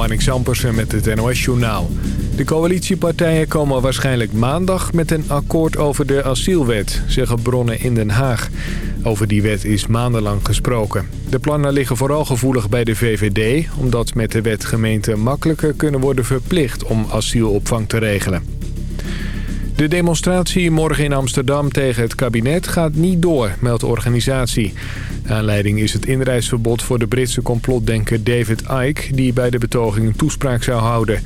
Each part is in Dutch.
Marnik Sampersen met het NOS-journaal. De coalitiepartijen komen waarschijnlijk maandag met een akkoord over de asielwet, zeggen bronnen in Den Haag. Over die wet is maandenlang gesproken. De plannen liggen vooral gevoelig bij de VVD... omdat met de wet gemeenten makkelijker kunnen worden verplicht om asielopvang te regelen. De demonstratie morgen in Amsterdam tegen het kabinet gaat niet door, meldt de organisatie. Aanleiding is het inreisverbod voor de Britse complotdenker David Icke... die bij de betoging een toespraak zou houden.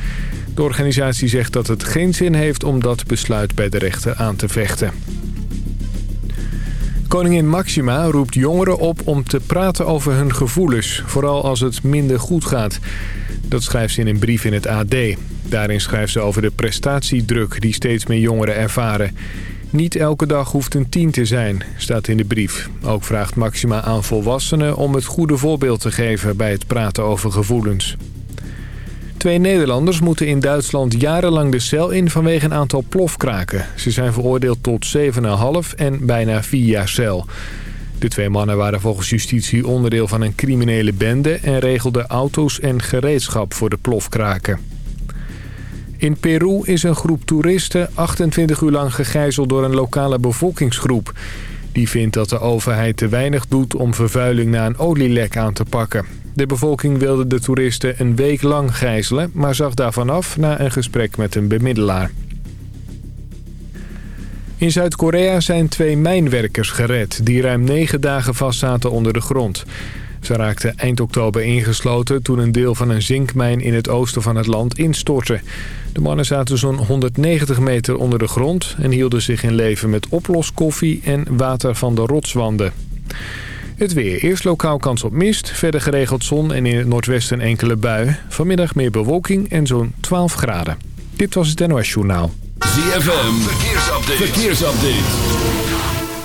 De organisatie zegt dat het geen zin heeft om dat besluit bij de rechter aan te vechten. Koningin Maxima roept jongeren op om te praten over hun gevoelens, vooral als het minder goed gaat. Dat schrijft ze in een brief in het AD. Daarin schrijft ze over de prestatiedruk die steeds meer jongeren ervaren. Niet elke dag hoeft een tien te zijn, staat in de brief. Ook vraagt Maxima aan volwassenen om het goede voorbeeld te geven bij het praten over gevoelens. Twee Nederlanders moeten in Duitsland jarenlang de cel in vanwege een aantal plofkraken. Ze zijn veroordeeld tot 7,5 en bijna 4 jaar cel. De twee mannen waren volgens justitie onderdeel van een criminele bende... en regelden auto's en gereedschap voor de plofkraken. In Peru is een groep toeristen 28 uur lang gegijzeld door een lokale bevolkingsgroep. Die vindt dat de overheid te weinig doet om vervuiling na een olielek aan te pakken. De bevolking wilde de toeristen een week lang gijzelen... maar zag daarvan af na een gesprek met een bemiddelaar. In Zuid-Korea zijn twee mijnwerkers gered... die ruim negen dagen vastzaten onder de grond. Ze raakten eind oktober ingesloten toen een deel van een zinkmijn in het oosten van het land instortte. De mannen zaten zo'n 190 meter onder de grond en hielden zich in leven met oploskoffie en water van de rotswanden. Het weer. Eerst lokaal kans op mist, verder geregeld zon en in het noordwesten enkele bui. Vanmiddag meer bewolking en zo'n 12 graden. Dit was het NOS Journaal. ZFM, verkeersupdate. verkeersupdate.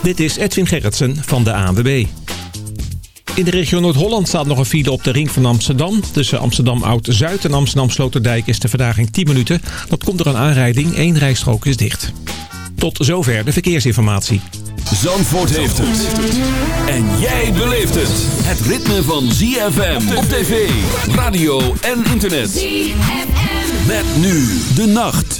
Dit is Edwin Gerritsen van de ANWB. In de regio Noord-Holland staat nog een file op de ring van Amsterdam. Tussen Amsterdam Oud-Zuid en Amsterdam Sloterdijk is de verdaging 10 minuten. Dat komt door een aanrijding. Eén rijstrook is dicht. Tot zover de verkeersinformatie. Zandvoort heeft het. En jij beleeft het. Het ritme van ZFM op tv, radio en internet. ZFM. Met nu de nacht.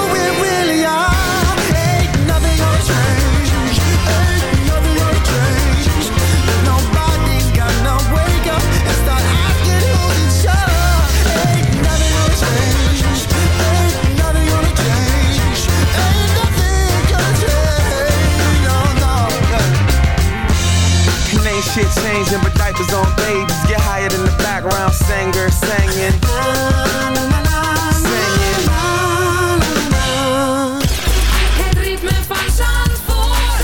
shit changing, but diapers on babies get higher than the background singer singing. Het ritme van Zandvoort.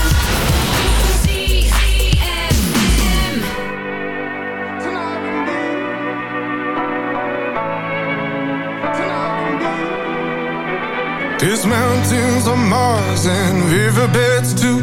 There's mountains on Mars and riverbeds too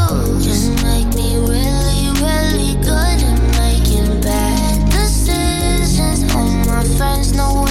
no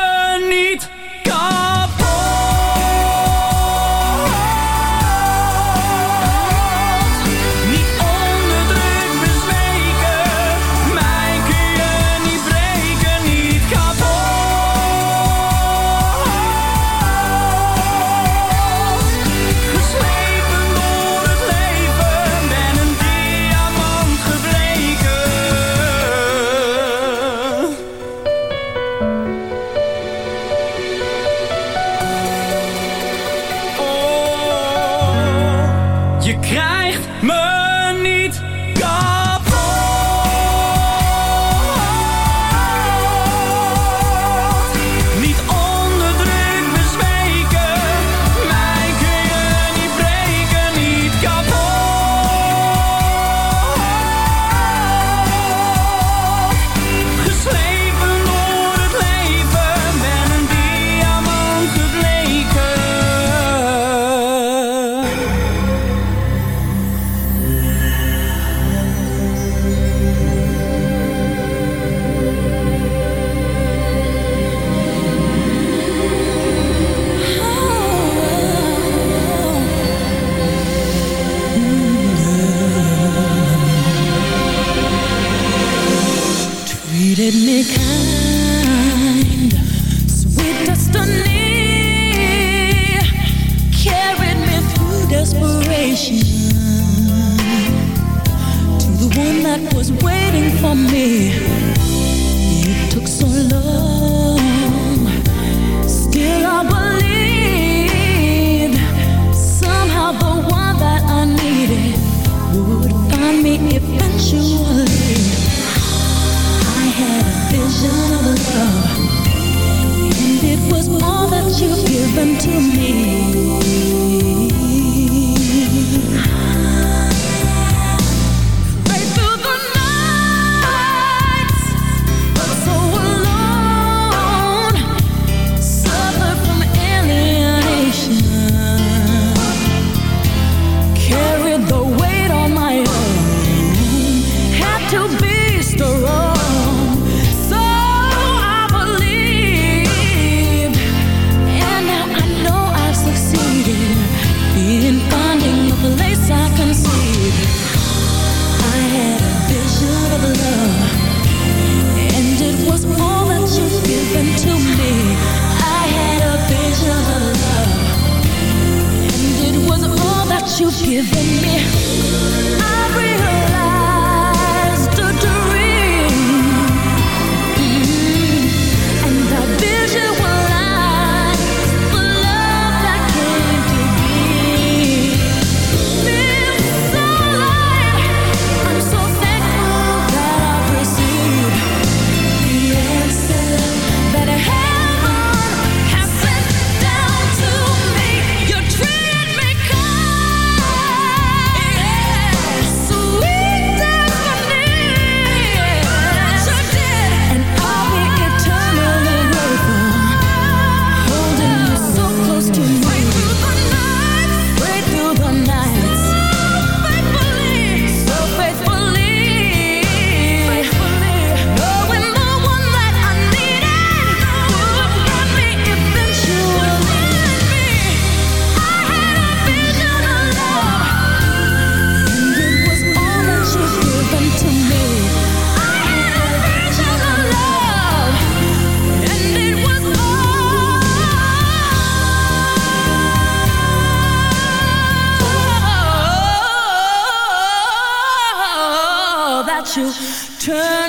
you. Turn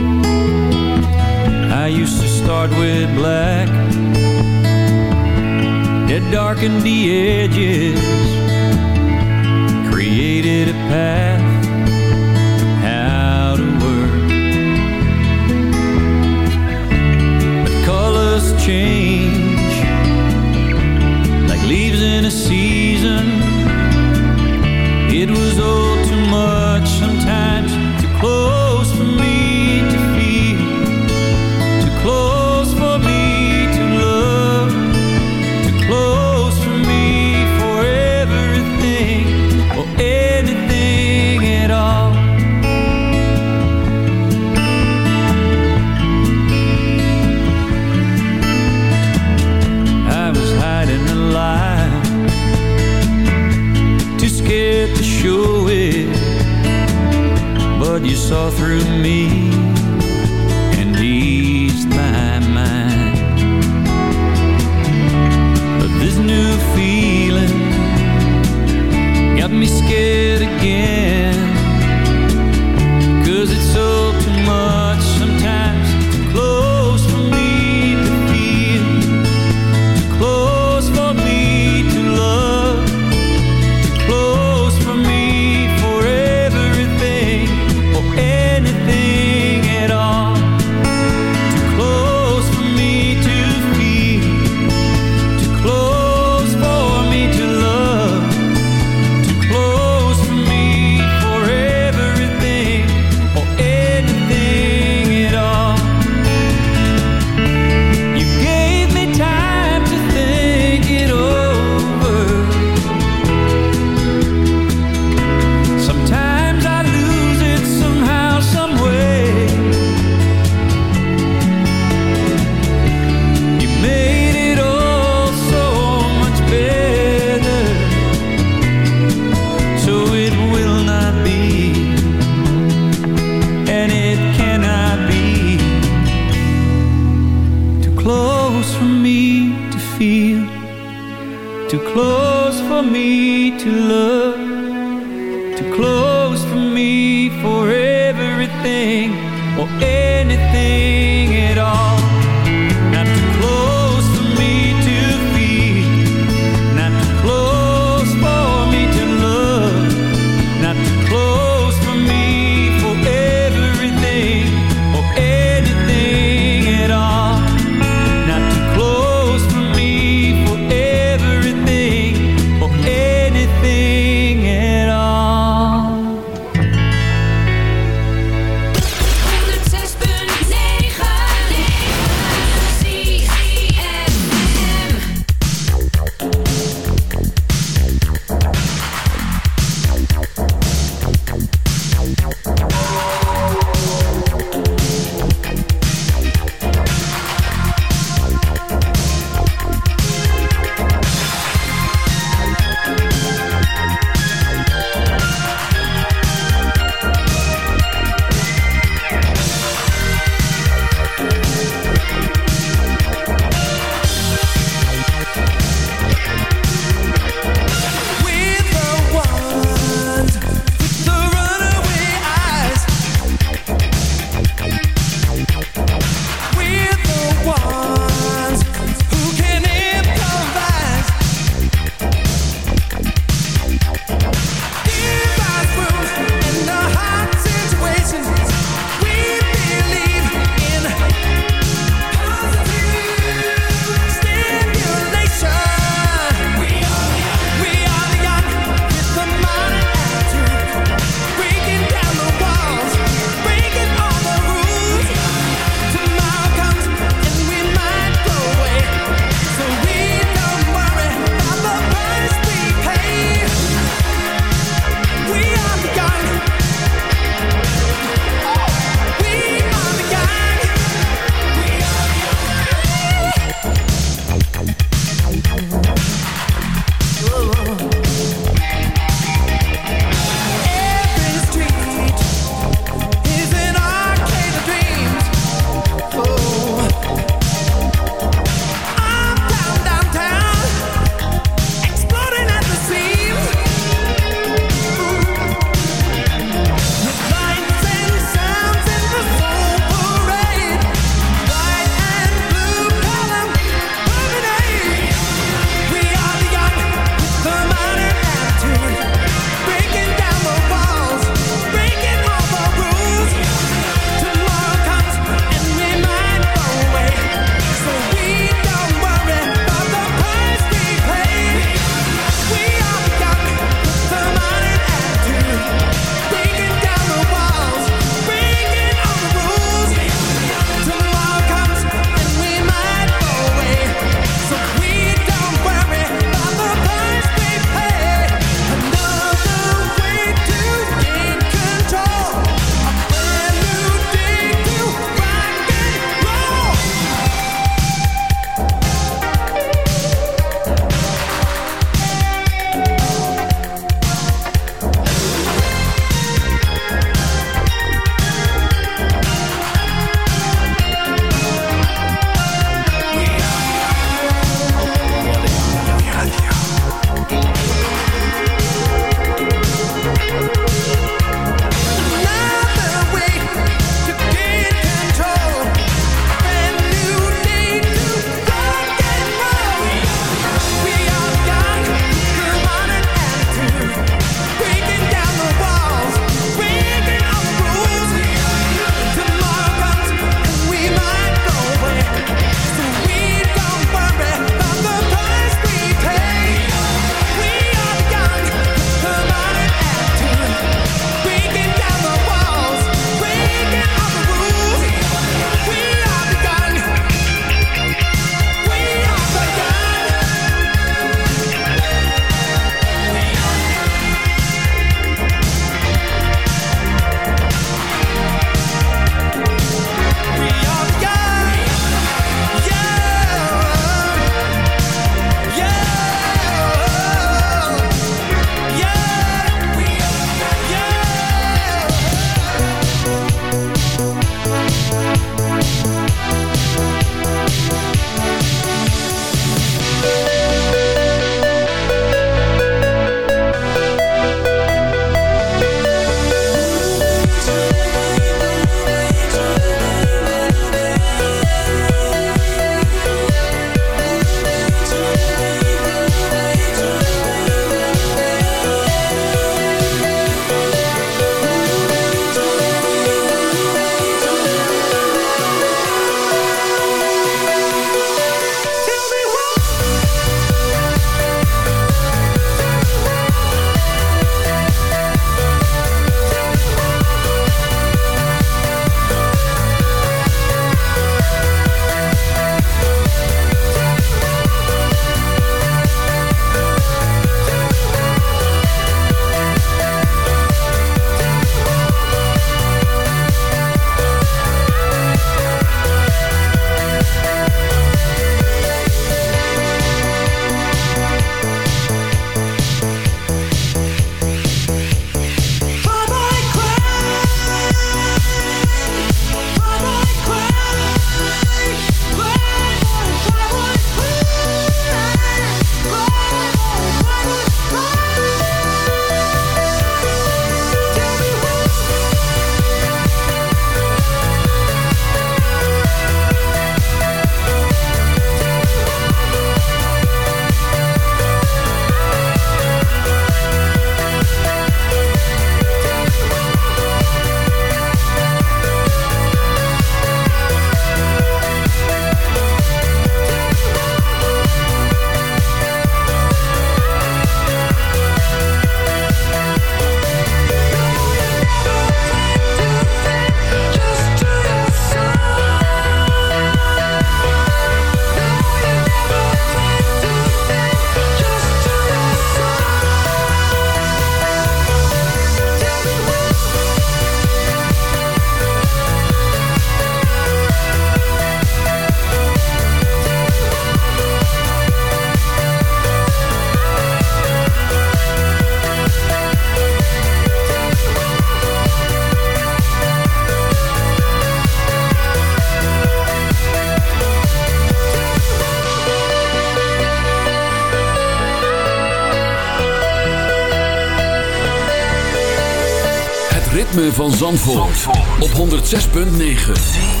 van Zandvoort, op 106.9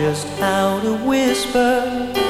just how whisper.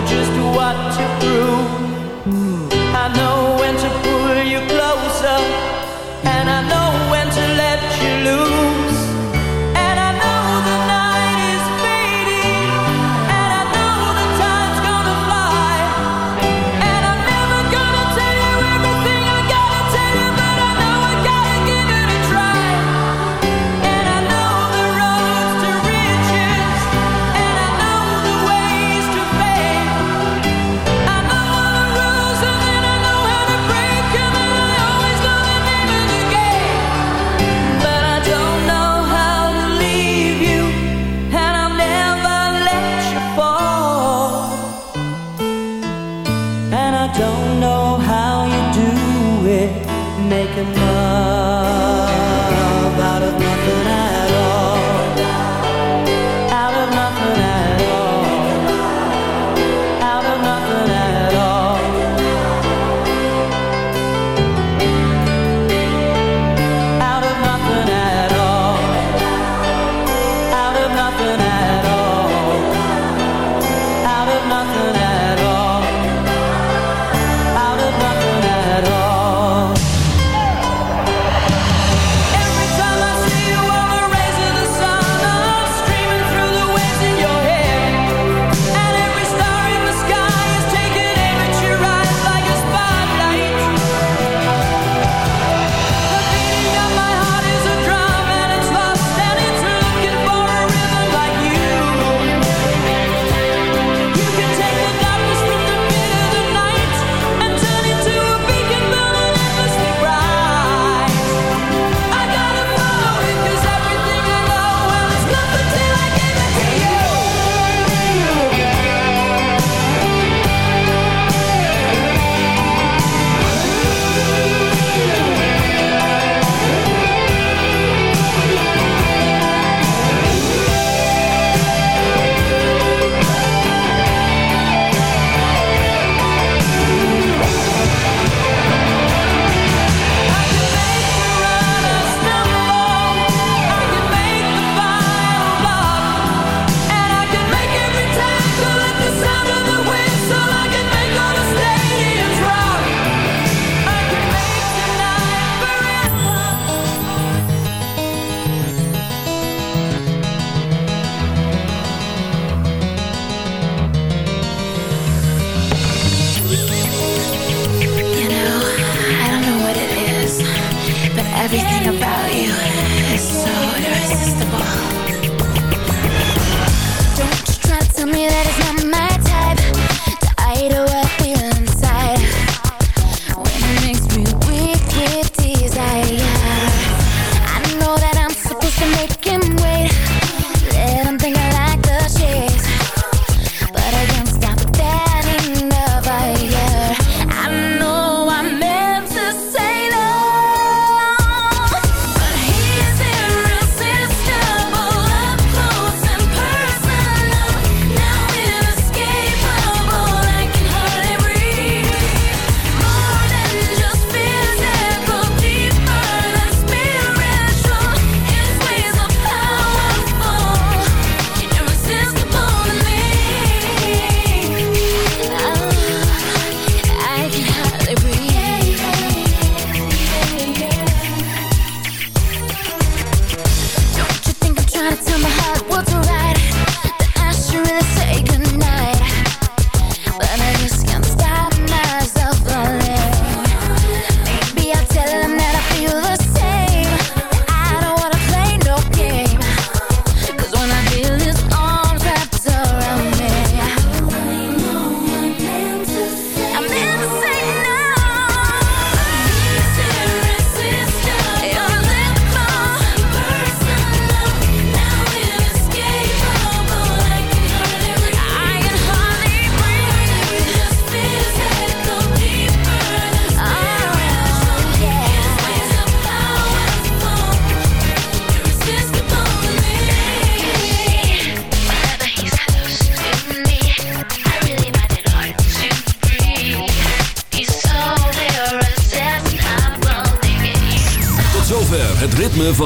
what to prove.